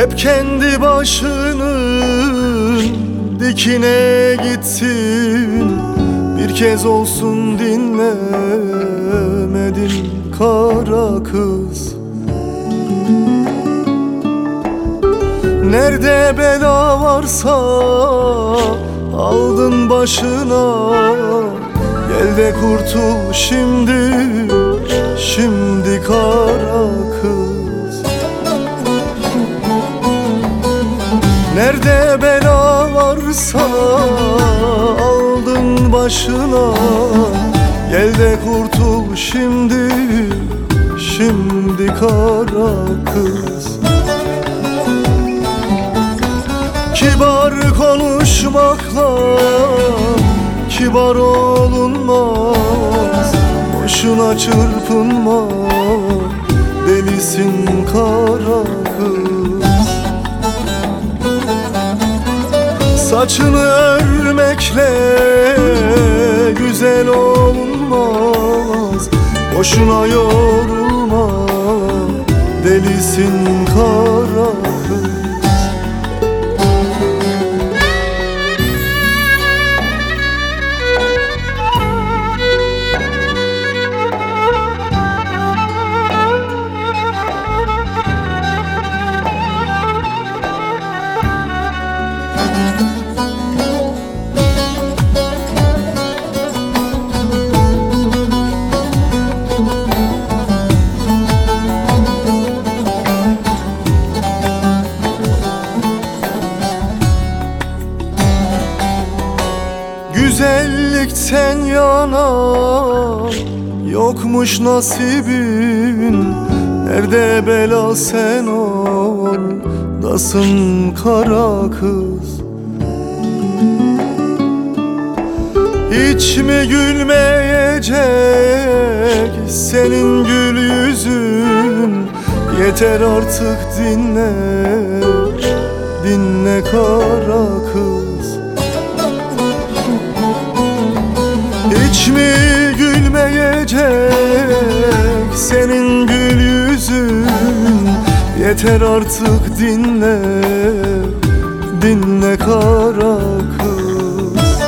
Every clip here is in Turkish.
Hep kendi başının dikine gitsin. Bir kez olsun dinlemedin kara kız. Nerede bela varsa aldın başına. Gel de kurtul şimdi, şimdi kara kız Nerede bela varsa aldın başına. Gel de kurtul şimdi, şimdi kara kız. Kibar konuşmakla kibar olunmaz. Boşuna çırpınma delisin kara kız Saçını örmekle güzel olunmaz Boşuna yorulma delisin kara kız Güzellikten yana yokmuş nasibin. Nerede bela sen oradasın kara kız? Hiç mi gülmeyecek senin gül yüzün? Yeter artık dinle, dinle kara kız Hiç mi gülmeyecek senin gül yüzün? Yeter artık dinle, dinle kara kız.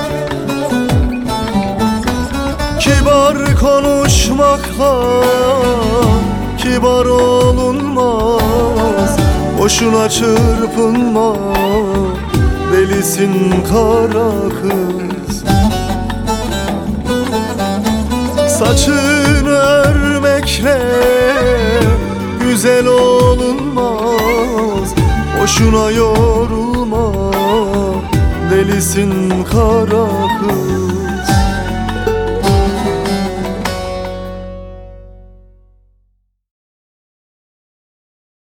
Kibar konuşmakla kibar olunmaz. Boşuna çırpınma delisin kara kız Saçını örmekle güzel olunmaz. Boşuna yorulma delisin kara kız